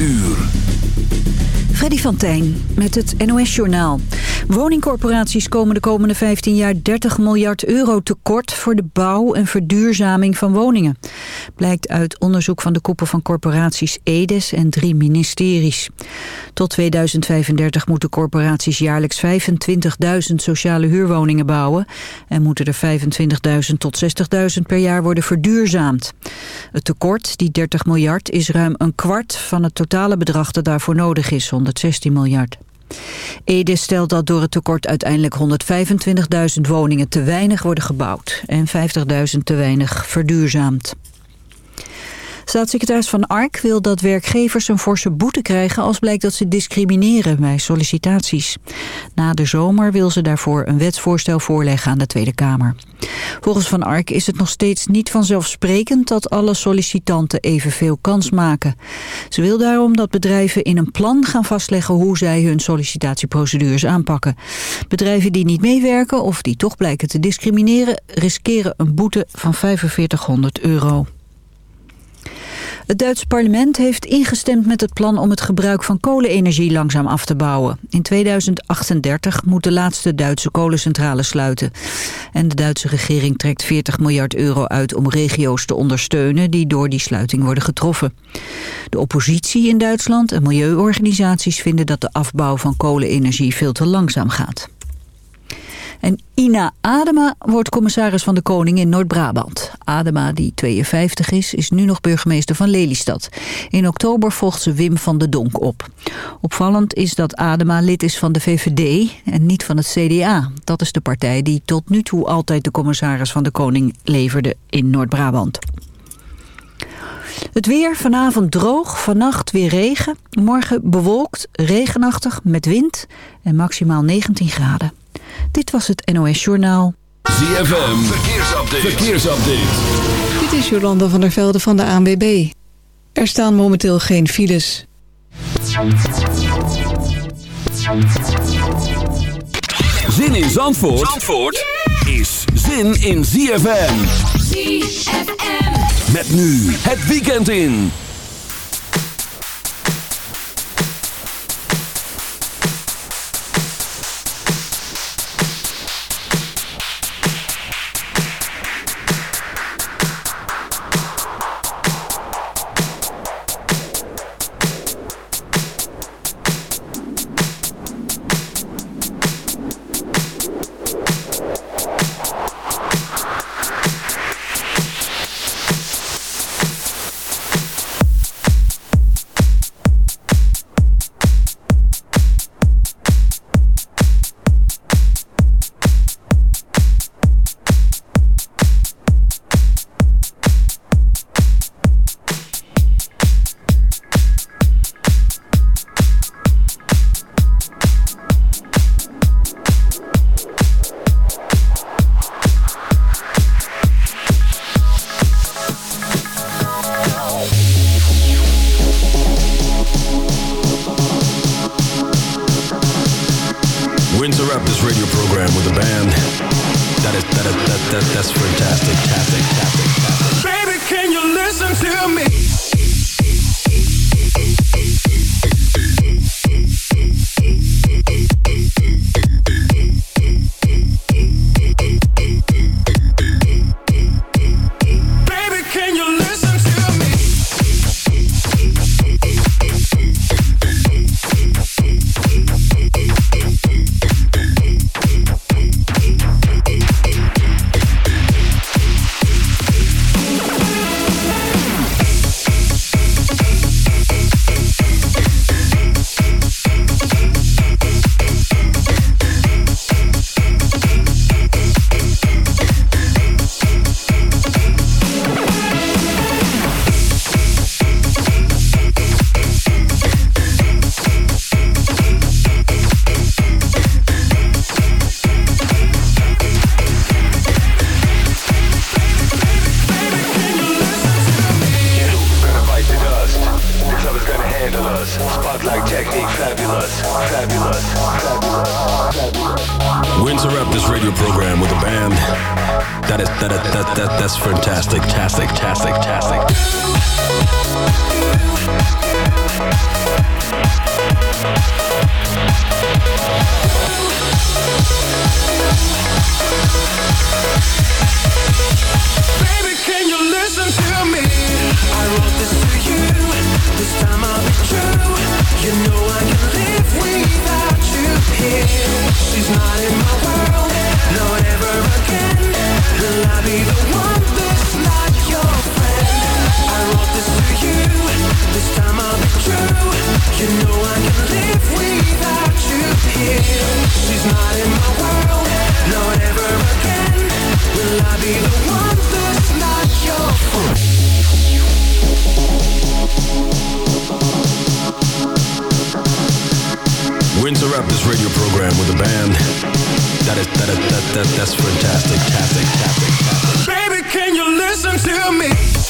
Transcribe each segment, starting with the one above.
uur. Freddy van Tijn met het NOS-journaal. Woningcorporaties komen de komende 15 jaar 30 miljard euro tekort... voor de bouw en verduurzaming van woningen. Blijkt uit onderzoek van de koepel van corporaties EDES en drie ministeries. Tot 2035 moeten corporaties jaarlijks 25.000 sociale huurwoningen bouwen... en moeten er 25.000 tot 60.000 per jaar worden verduurzaamd. Het tekort, die 30 miljard, is ruim een kwart van het totale bedrag dat daarvoor nodig is... 116 miljard. Ede stelt dat door het tekort uiteindelijk 125.000 woningen te weinig worden gebouwd en 50.000 te weinig verduurzaamd. Staatssecretaris Van Ark wil dat werkgevers een forse boete krijgen als blijkt dat ze discrimineren bij sollicitaties. Na de zomer wil ze daarvoor een wetsvoorstel voorleggen aan de Tweede Kamer. Volgens Van Ark is het nog steeds niet vanzelfsprekend dat alle sollicitanten evenveel kans maken. Ze wil daarom dat bedrijven in een plan gaan vastleggen hoe zij hun sollicitatieprocedures aanpakken. Bedrijven die niet meewerken of die toch blijken te discrimineren riskeren een boete van 4500 euro. Het Duitse parlement heeft ingestemd met het plan om het gebruik van kolenenergie langzaam af te bouwen. In 2038 moet de laatste Duitse kolencentrale sluiten. En de Duitse regering trekt 40 miljard euro uit om regio's te ondersteunen die door die sluiting worden getroffen. De oppositie in Duitsland en milieuorganisaties vinden dat de afbouw van kolenenergie veel te langzaam gaat. En Ina Adema wordt commissaris van de Koning in Noord-Brabant. Adema, die 52 is, is nu nog burgemeester van Lelystad. In oktober volgt ze Wim van de Donk op. Opvallend is dat Adema lid is van de VVD en niet van het CDA. Dat is de partij die tot nu toe altijd de commissaris van de Koning leverde in Noord-Brabant. Het weer vanavond droog, vannacht weer regen. Morgen bewolkt, regenachtig, met wind en maximaal 19 graden. Dit was het NOS Journaal. ZFM, verkeersupdate. verkeersupdate. Dit is Jolanda van der Velde van de ANWB. Er staan momenteel geen files. Zin in Zandvoort, Zandvoort is zin in ZFM. ZFM. Met nu het weekend in. with a band. That is that is that that that's fantastic, fantastic, fantastic. Baby, can you listen to me?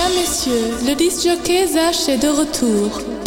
Mesdames, Messieurs, le disc jockey Zach est de retour.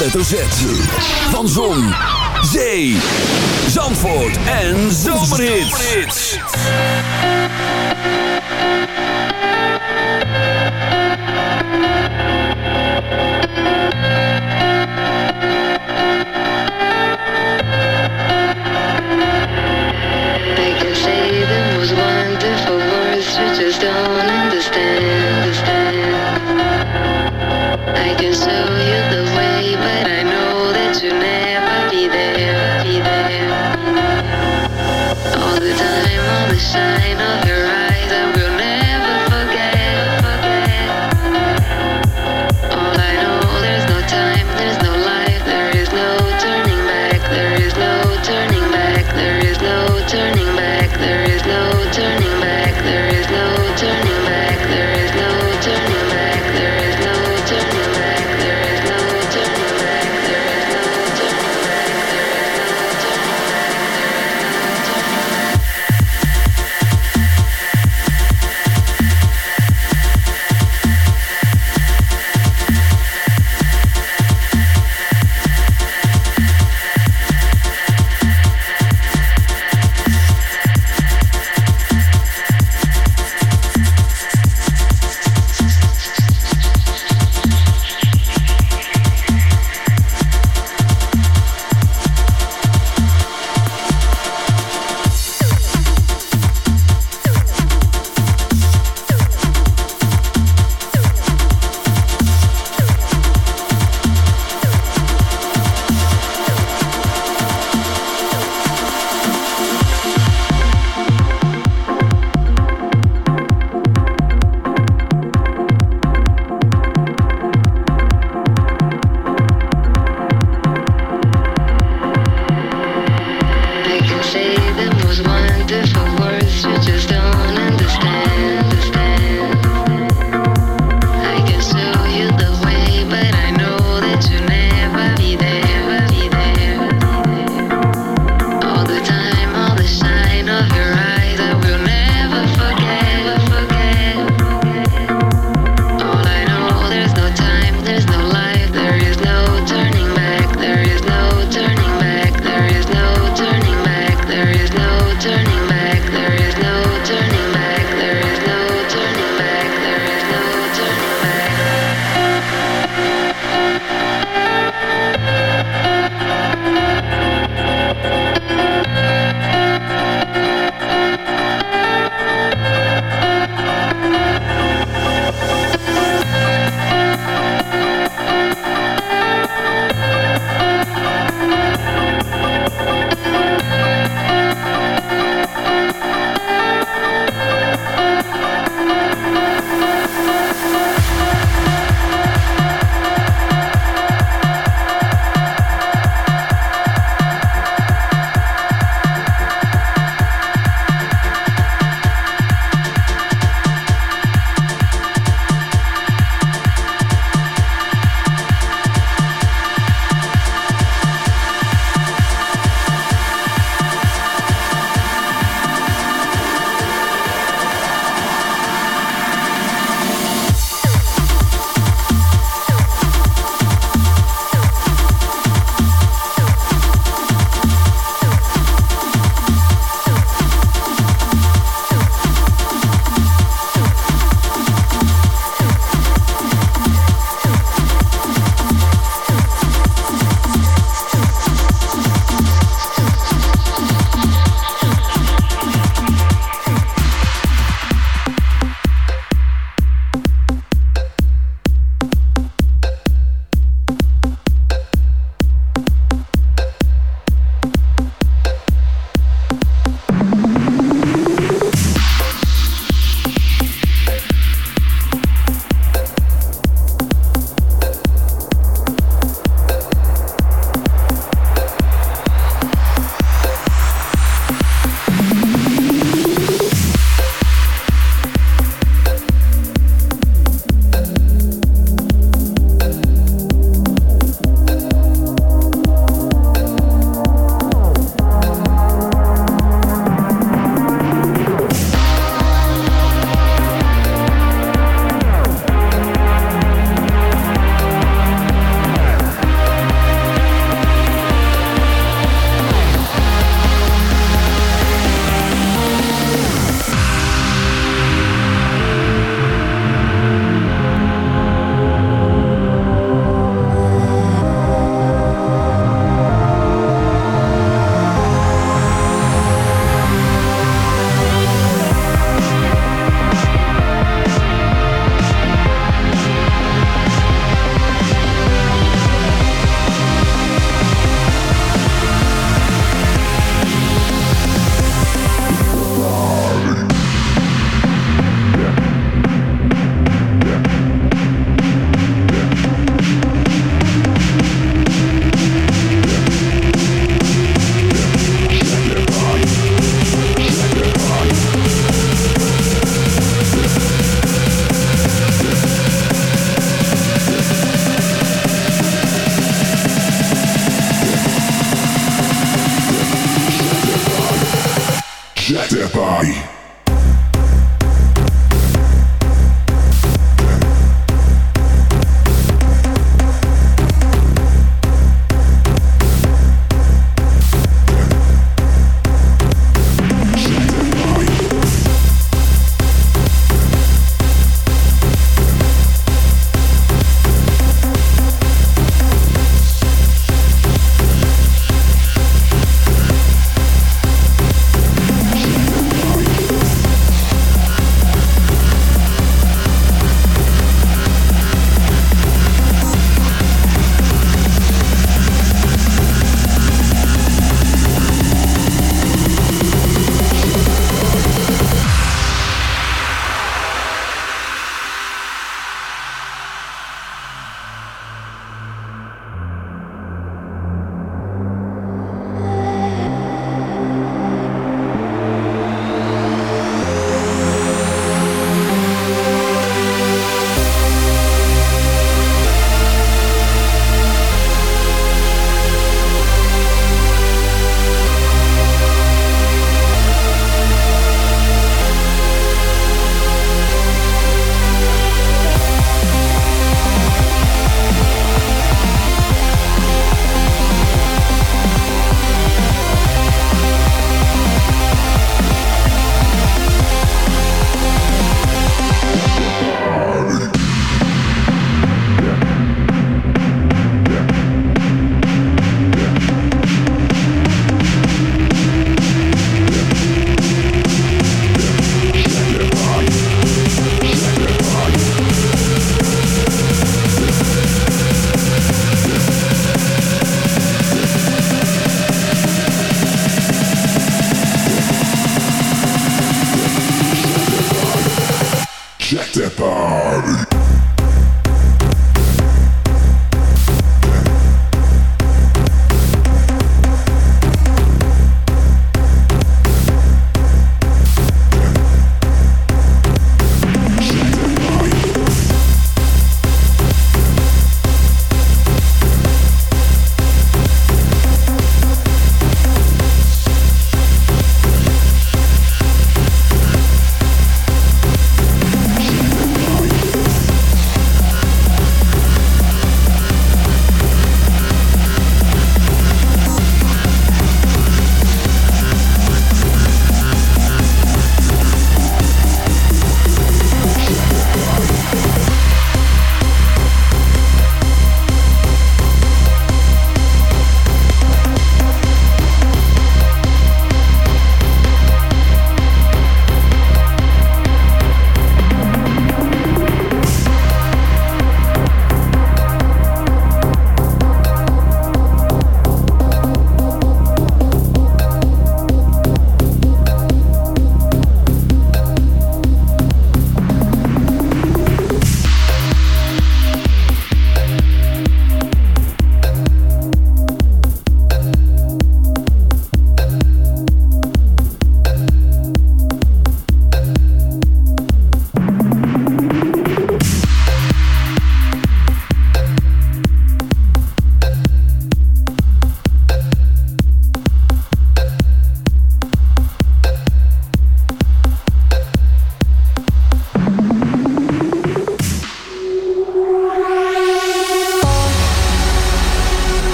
Hoofdletter Z. Van Zon,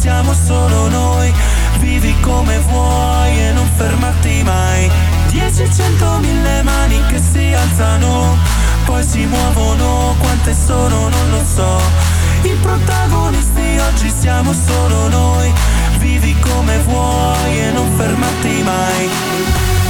siamo solo noi Vivi come vuoi e non fermarti mai. Dieci, cento, mille mani che si alzano Poi si muovono, quante sono non lo so. I protagonisti oggi siamo solo noi Vivi come vuoi e non fermarti mai.